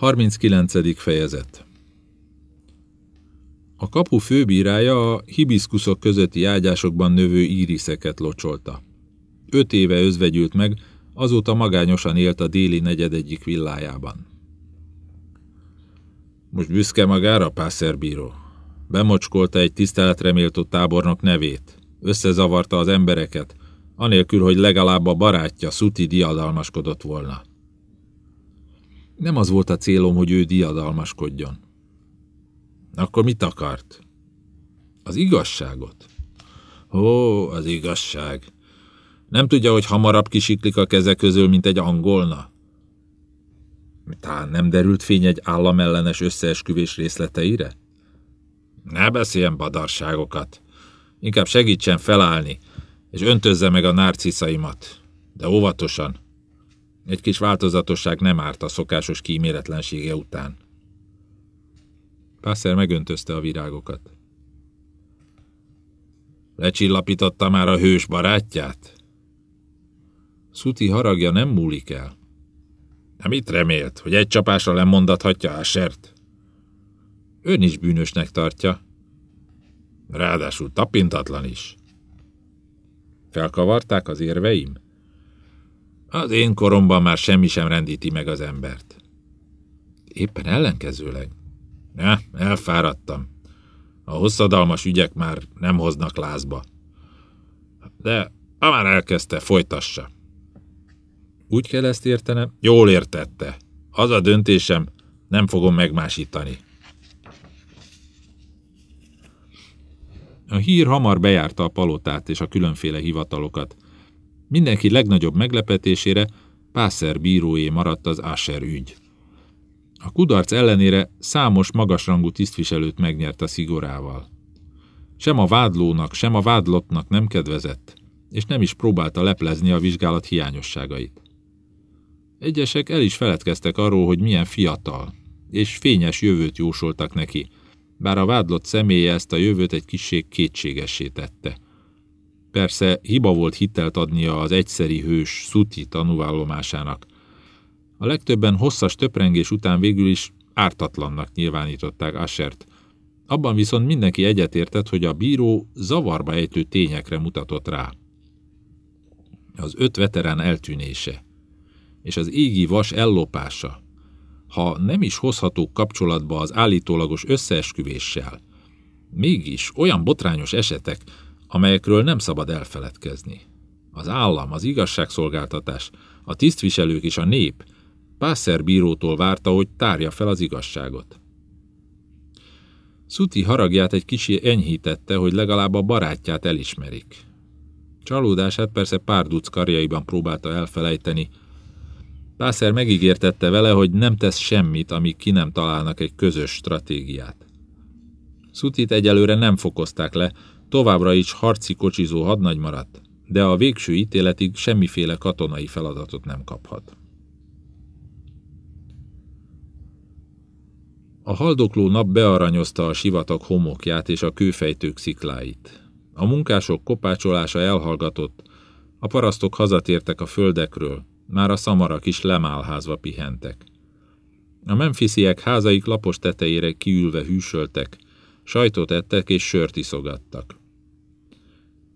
39. fejezet A kapu főbírája a hibiszkuszok közötti ágyásokban növő íriszeket locsolta. Öt éve özvegyült meg, azóta magányosan élt a déli negyed egyik villájában. Most büszke magára, pászerbíró. Bemocskolta egy tiszteletreméltó tábornok nevét. Összezavarta az embereket, anélkül, hogy legalább a barátja, Szuti diadalmaskodott volna. Nem az volt a célom, hogy ő diadalmaskodjon. Akkor mit akart? Az igazságot. Ó, az igazság. Nem tudja, hogy hamarabb kisiklik a keze közül, mint egy angolna? Talán nem derült fény egy államellenes összeesküvés részleteire? Ne beszéljen badarságokat. Inkább segítsen felállni, és öntözze meg a narciszaimat. De óvatosan. Egy kis változatosság nem árt a szokásos kíméletlensége után. Pászer megöntözte a virágokat. Lecsillapította már a hős barátját? Szuti haragja nem múlik el. Nem mit remélt, hogy egy csapásra lemondathatja a sert? Ön is bűnösnek tartja. Ráadásul tapintatlan is. Felkavarták az érveim? Az én koromban már semmi sem rendíti meg az embert. Éppen ellenkezőleg. Ne, elfáradtam. A hosszadalmas ügyek már nem hoznak lázba. De ha már elkezdte, folytassa. Úgy kell ezt értenem? Jól értette. Az a döntésem, nem fogom megmásítani. A hír hamar bejárta a palotát és a különféle hivatalokat. Mindenki legnagyobb meglepetésére Pászer bíróé maradt az Asher ügy. A kudarc ellenére számos magasrangú tisztviselőt megnyert a szigorával. Sem a vádlónak, sem a vádlottnak nem kedvezett, és nem is próbálta leplezni a vizsgálat hiányosságait. Egyesek el is feledkeztek arról, hogy milyen fiatal, és fényes jövőt jósoltak neki, bár a vádlott személye ezt a jövőt egy kisség kétségessé tette. Persze hiba volt hitelt adnia az egyszeri hős Szuti tanúvállomásának. A legtöbben hosszas töprengés után végül is ártatlannak nyilvánították Asert. Abban viszont mindenki egyetértett, hogy a bíró zavarba ejtő tényekre mutatott rá. Az öt veterán eltűnése és az égi vas ellopása, ha nem is hozható kapcsolatba az állítólagos összeesküvéssel, mégis olyan botrányos esetek, amelyekről nem szabad elfeledkezni. Az állam, az igazságszolgáltatás, a tisztviselők és a nép Pászer bírótól várta, hogy tárja fel az igazságot. Szuti haragját egy kicsi enyhítette, hogy legalább a barátját elismerik. Csalódását persze pár duc karjaiban próbálta elfelejteni, Pászer megígértette vele, hogy nem tesz semmit, amíg ki nem találnak egy közös stratégiát. Szutit egyelőre nem fokozták le, továbbra is harci kocsizó hadnagy maradt, de a végső ítéletig semmiféle katonai feladatot nem kaphat. A haldokló nap bearanyozta a sivatag homokját és a kőfejtők szikláit. A munkások kopácsolása elhallgatott, a parasztok hazatértek a földekről, már a szamarak is lemálházva pihentek. A memfisziek házaik lapos tetejére kiülve hűsöltek, sajtot ettek és sört iszogattak.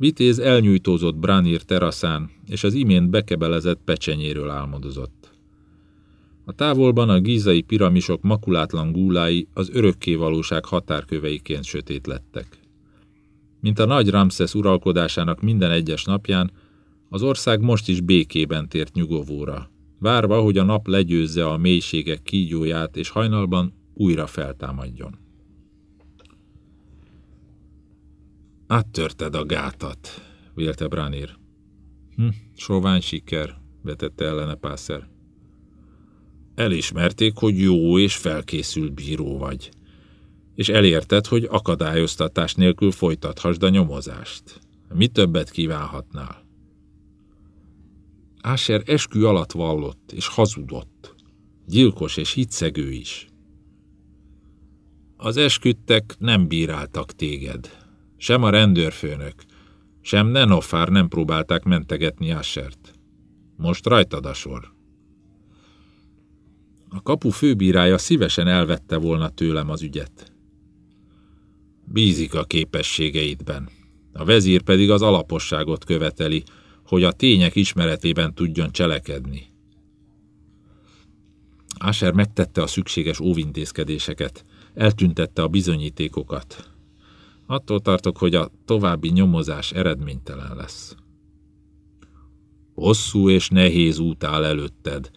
Vitéz elnyújtózott Branir teraszán, és az imént bekebelezett pecsenyéről álmodozott. A távolban a gízai piramisok makulátlan gúlái az örökké valóság határköveiként sötét lettek. Mint a nagy Ramszesz uralkodásának minden egyes napján, az ország most is békében tért nyugovóra, várva, hogy a nap legyőzze a mélységek kígyóját, és hajnalban újra feltámadjon. Áttörted a gátat, vélte Branir. Hm, sovány siker, vetette ellene Pászer. Elismerték, hogy jó és felkészült bíró vagy, és elérted, hogy akadályoztatás nélkül folytathasd a nyomozást. Mi többet kívánhatnál? Áser eskü alatt vallott és hazudott. Gyilkos és hitszegő is. Az esküdtek nem bíráltak téged. Sem a rendőrfőnök, sem Nenofár nem próbálták mentegetni Ásert. Most rajtad a sor. A kapu főbírája szívesen elvette volna tőlem az ügyet. Bízik a képességeidben. A vezír pedig az alaposságot követeli, hogy a tények ismeretében tudjon cselekedni. Asher megtette a szükséges óvintézkedéseket, eltüntette a bizonyítékokat. Attól tartok, hogy a további nyomozás eredménytelen lesz. Hosszú és nehéz út áll előtted,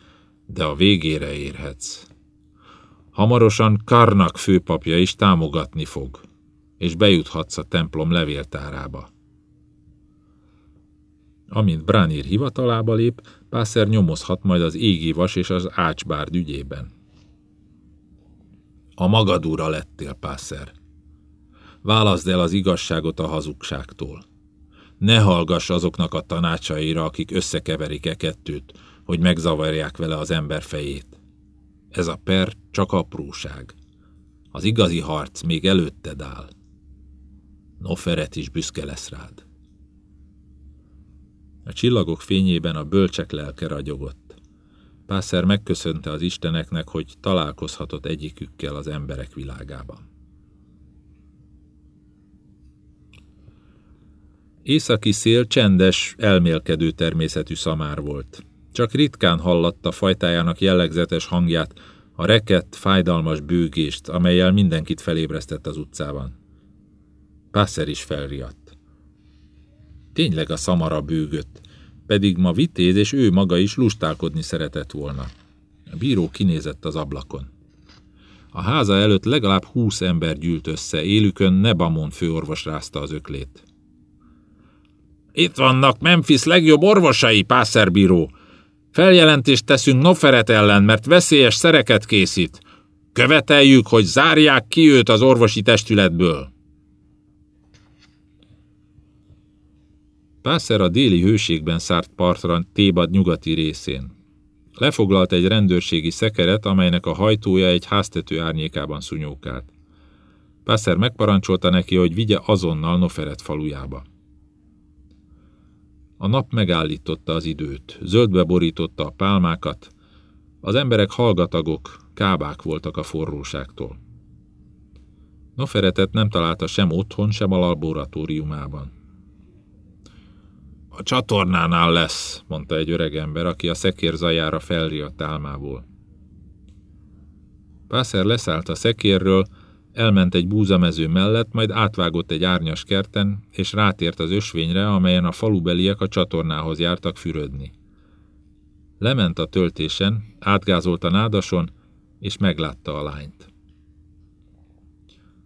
de a végére érhetsz. Hamarosan Karnak főpapja is támogatni fog, és bejuthatsz a templom levéltárába. Amint Bránir hivatalába lép, Pászer nyomozhat majd az égi vas és az ácsbárd ügyében. A magad ura lettél, Pászer. Válaszd el az igazságot a hazugságtól. Ne hallgass azoknak a tanácsaira, akik összekeverik e kettőt, hogy megzavarják vele az ember fejét. Ez a per csak apróság. Az igazi harc még előtted áll. Noferet is büszke lesz rád. A csillagok fényében a bölcsek lelke ragyogott. Pászer megköszönte az isteneknek, hogy találkozhatott egyikükkel az emberek világában. Északi szél csendes, elmélkedő természetű szamár volt. Csak ritkán hallatta fajtájának jellegzetes hangját, a rekett, fájdalmas bőgést, amelyel mindenkit felébresztett az utcában. Pászer is felriadt. Tényleg a szamara bőgött, pedig ma vitéz, és ő maga is lustálkodni szeretett volna. A bíró kinézett az ablakon. A háza előtt legalább húsz ember gyűlt össze, élükön Nebamon főorvos rázta az öklét. Itt vannak Memphis legjobb orvosai, pászerbíró. Feljelentést teszünk Noferet ellen, mert veszélyes szereket készít. Követeljük, hogy zárják ki őt az orvosi testületből. Pászer a déli hőségben szárt partra Tébad nyugati részén. Lefoglalt egy rendőrségi szekeret, amelynek a hajtója egy háztető árnyékában szunyókált. Pászer megparancsolta neki, hogy vigye azonnal Noferet falujába. A nap megállította az időt, zöldbe borította a pálmákat, az emberek hallgatagok, kábák voltak a forróságtól. Noferetet nem találta sem otthon, sem a laboratóriumában. A csatornánál lesz, mondta egy öreg ember, aki a szekér zajára felriadt álmából. Pászer leszállt a szekérről, Elment egy búzamező mellett, majd átvágott egy árnyas kerten, és rátért az ösvényre, amelyen a falubeliek a csatornához jártak fürödni. Lement a töltésen, átgázolt a nádason, és meglátta a lányt.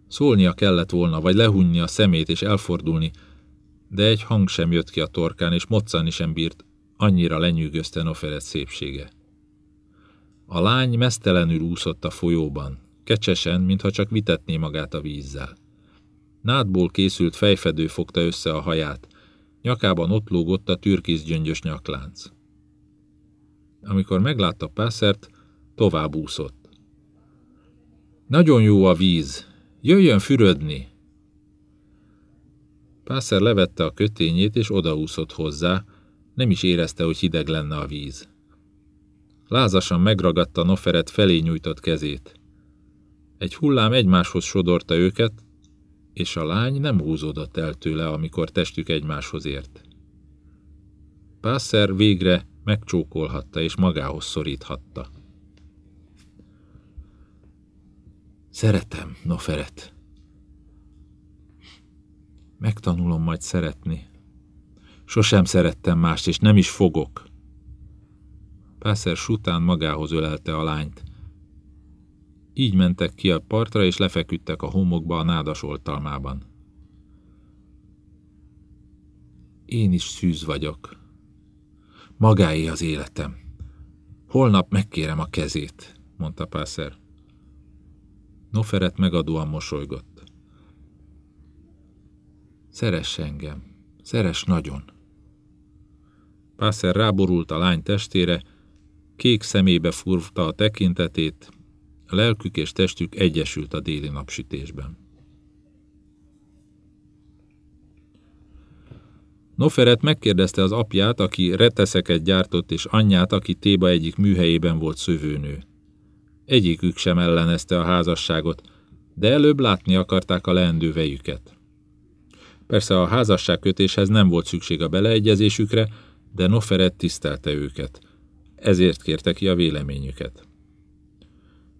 Szólnia kellett volna, vagy lehunni a szemét és elfordulni, de egy hang sem jött ki a torkán, és moccani sem bírt, annyira lenyűgözte Noferet szépsége. A lány mesztelenül úszott a folyóban, kecsesen, mintha csak vitetné magát a vízzel. Nádból készült fejfedő fogta össze a haját, nyakában ott lógott a türkiz gyöngyös nyaklánc. Amikor meglátta Pászert, tovább úszott. Nagyon jó a víz, jöjjön fürödni! Pászer levette a kötényét, és odaúszott hozzá, nem is érezte, hogy hideg lenne a víz. Lázasan megragadta Noferet felé nyújtott kezét. Egy hullám egymáshoz sodorta őket, és a lány nem húzódott el tőle, amikor testük egymáshoz ért. Pászer végre megcsókolhatta és magához szoríthatta. Szeretem, Noferet. Megtanulom majd szeretni. Sosem szerettem mást, és nem is fogok. Pászer sután magához ölelte a lányt. Így mentek ki a partra, és lefeküdtek a homokba a nádas oltalmában. Én is szűz vagyok. Magáé az életem. Holnap megkérem a kezét, mondta Pászer. Noferet megadóan mosolygott. Szeress engem, szeres nagyon. Pászer ráborult a lány testére, kék szemébe furvta a tekintetét, a lelkük és testük egyesült a déli napsütésben. Noferet megkérdezte az apját, aki reteszeket gyártott, és anyját, aki Téba egyik műhelyében volt szövőnő. Egyikük sem ellenezte a házasságot, de előbb látni akarták a leendő vejüket. Persze a házasságkötéshez nem volt szükség a beleegyezésükre, de Noferet tisztelte őket. Ezért kérte ki a véleményüket.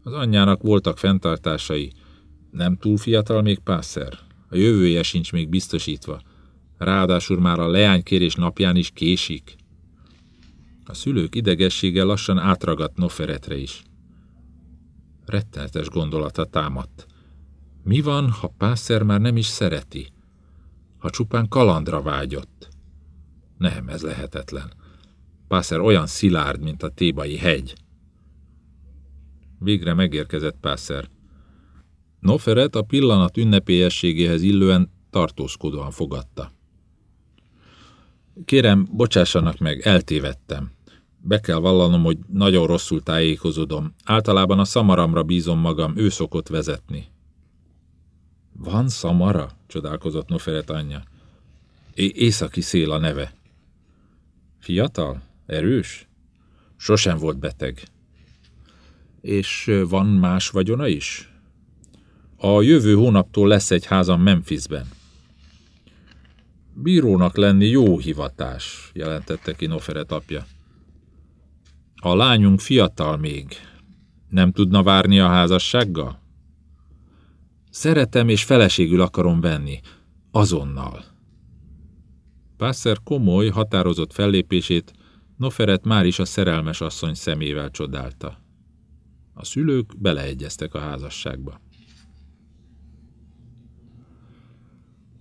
Az anyjának voltak fenntartásai. Nem túl fiatal még Pászer. A jövője sincs még biztosítva. Ráadásul már a leánykérés napján is késik. A szülők idegessége lassan átragadt Noferetre is. Rettenetes gondolata támadt. Mi van, ha Pászer már nem is szereti? Ha csupán kalandra vágyott? Nem, ez lehetetlen. Pászer olyan szilárd, mint a tébai hegy. Végre megérkezett Pászer. Noferet a pillanat ünnepélyességéhez illően tartózkodóan fogadta. Kérem, bocsássanak meg, eltévedtem. Be kell vallanom, hogy nagyon rosszul tájékozódom. Általában a szamaramra bízom magam, ő szokott vezetni. Van szamara? csodálkozott Noferet anyja. É északi szél a neve. Fiatal? Erős? Sosem volt beteg. És van más vagyona is? A jövő hónaptól lesz egy házam Memphisben. Bírónak lenni jó hivatás, jelentette ki Noferet apja. A lányunk fiatal még. Nem tudna várni a házassággal? Szeretem és feleségül akarom venni. Azonnal. Pászer komoly, határozott fellépését Noferet már is a szerelmes asszony szemével csodálta. A szülők beleegyeztek a házasságba.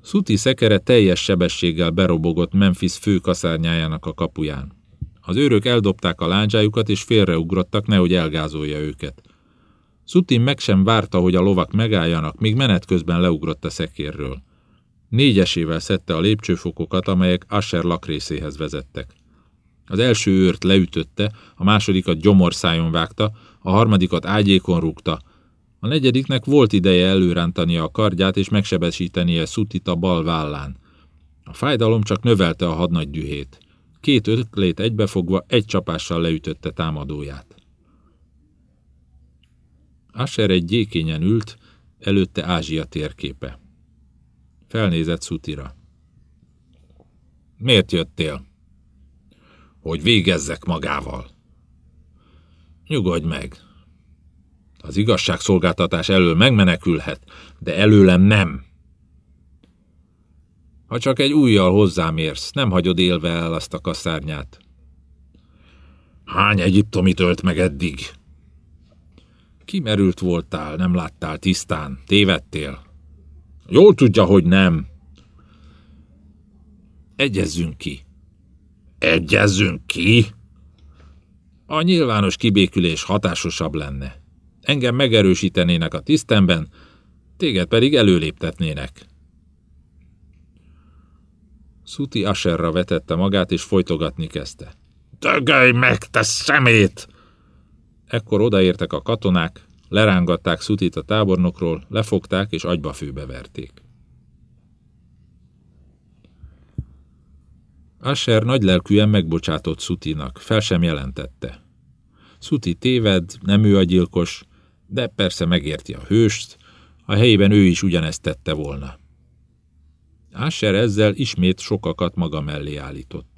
Szuti szekere teljes sebességgel berobogott Memphis fő kaszárnyájának a kapuján. Az őrök eldobták a lándzsájukat és félreugrottak, nehogy elgázolja őket. Szutin meg sem várta, hogy a lovak megálljanak, míg menet közben leugrott a szekérről. Négyesével szedte a lépcsőfokokat, amelyek Asher lakrészéhez vezettek. Az első őrt leütötte, a másodikat gyomorszájon vágta, a harmadikat ágyékon rúgta. A negyediknek volt ideje előrántania a kardját és megsebesítenie Szutit a bal vállán. A fájdalom csak növelte a hadnagy dühét. Két ötlét egybefogva egy csapással leütötte támadóját. Asher egy gyékényen ült, előtte Ázsia térképe. Felnézett Szutira. Miért jöttél? Hogy végezzek magával. Nyugodj meg. Az igazságszolgáltatás elől megmenekülhet, de előlem nem. Ha csak egy újjal hozzám érsz, nem hagyod élve el azt a kaszárnyát. Hány egyiptomi tölt meg eddig? Kimerült voltál, nem láttál tisztán, tévedtél. Jól tudja, hogy nem. Egyezzünk ki. Egyezzünk ki? A nyilvános kibékülés hatásosabb lenne. Engem megerősítenének a tisztemben, téged pedig előléptetnének. Szuti Asherra vetette magát, és folytogatni kezdte. Dögölj meg, te szemét! Ekkor odaértek a katonák, lerángatták Szutit a tábornokról, lefogták és agyba főbe Asher nagylelkűen megbocsátott Szutinak, fel sem jelentette. Szuti téved, nem ő a gyilkos, de persze megérti a hőst, a helyében ő is ugyanezt tette volna. Asher ezzel ismét sokakat maga mellé állított.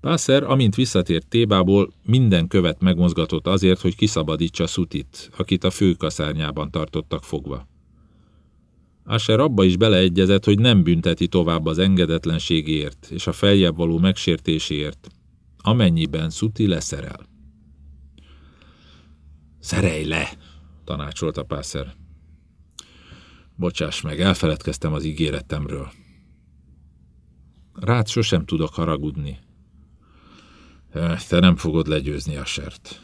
Pászer, amint visszatért Tébából, minden követ megmozgatott azért, hogy kiszabadítsa Szutit, akit a főkaszárnyában tartottak fogva. Asher abba is beleegyezett, hogy nem bünteti tovább az engedetlenségért és a feljebb való megsértéséért, amennyiben Szuti leszerel. Szerelj le, tanácsolta Pászer. Bocsáss meg, elfeledkeztem az ígéretemről. Rád sosem tudok haragudni. Te nem fogod legyőzni a sert.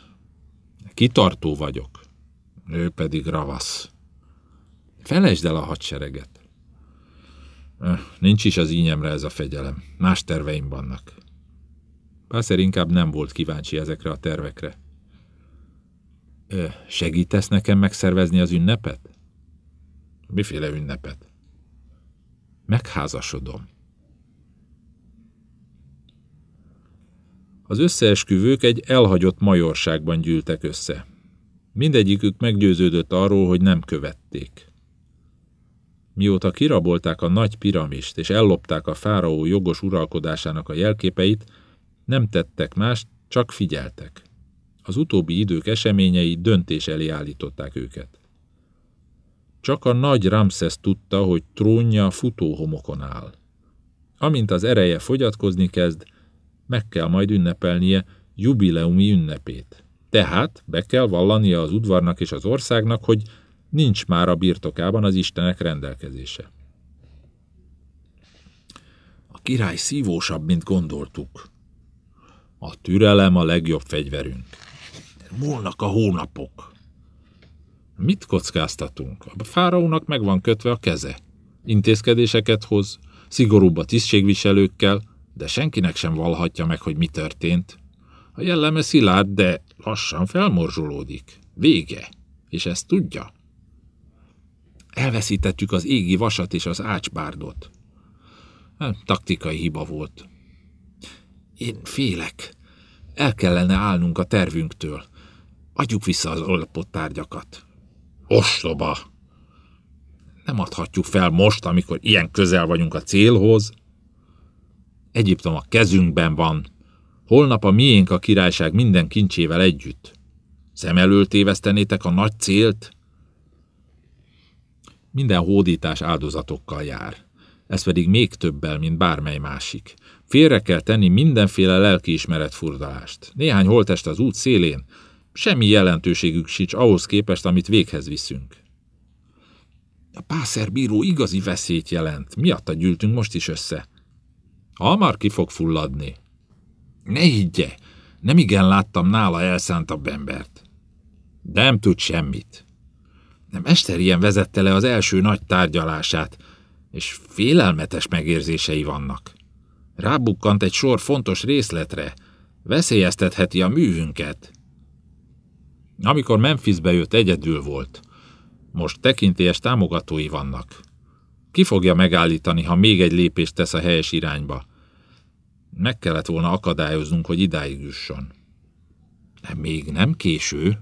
Kitartó vagyok. Ő pedig ravasz. Felejtsd el a hadsereget. Nincs is az ínyemre ez a fegyelem. Más terveim vannak. Pászer inkább nem volt kíváncsi ezekre a tervekre. Segítesz nekem megszervezni az ünnepet? Miféle ünnepet? Megházasodom. Az összeesküvők egy elhagyott majorságban gyűltek össze. Mindegyikük meggyőződött arról, hogy nem követték. Mióta kirabolták a nagy piramist és ellopták a fáraó jogos uralkodásának a jelképeit, nem tettek más, csak figyeltek. Az utóbbi idők eseményei döntés elé állították őket. Csak a nagy Ramszesz tudta, hogy trónja futóhomokon áll. Amint az ereje fogyatkozni kezd, meg kell majd ünnepelnie jubileumi ünnepét. Tehát be kell vallania az udvarnak és az országnak, hogy nincs már a birtokában az Istenek rendelkezése. A király szívósabb, mint gondoltuk. A türelem a legjobb fegyverünk. Múlnak a hónapok. Mit kockáztatunk? A fáraónak meg van kötve a keze. Intézkedéseket hoz, szigorúbb a tisztségviselőkkel, de senkinek sem valhatja meg, hogy mi történt. A jelleme szilárd, de lassan felmorzsolódik. Vége. És ezt tudja. Elveszítettük az égi vasat és az ácsbárdot. Hát, taktikai hiba volt. Én félek. El kellene állnunk a tervünktől. Adjuk vissza az olapott tárgyakat. Ostoba! Nem adhatjuk fel most, amikor ilyen közel vagyunk a célhoz. Egyiptom a kezünkben van. Holnap a miénk a királyság minden kincsével együtt. Szem elől tévesztenétek a nagy célt? Minden hódítás áldozatokkal jár. Ez pedig még többel, mint bármely másik. Félre kell tenni mindenféle lelkiismeret furdalást. Néhány holtest az út szélén, semmi jelentőségük sincs ahhoz képest, amit véghez viszünk. A pászerbíró igazi veszélyt jelent. Miatta gyűltünk most is össze. Hamar ki fog fulladni. Ne higgye, nem igen láttam nála elszántabb embert. Nem tud semmit. Nem Ester ilyen vezette le az első nagy tárgyalását, és félelmetes megérzései vannak. Rábukkant egy sor fontos részletre, veszélyeztetheti a műhünket. Amikor Memphisbe jött, egyedül volt. Most tekintélyes támogatói vannak. Ki fogja megállítani, ha még egy lépést tesz a helyes irányba? Meg kellett volna akadályoznunk, hogy idáig jusson. De még nem késő.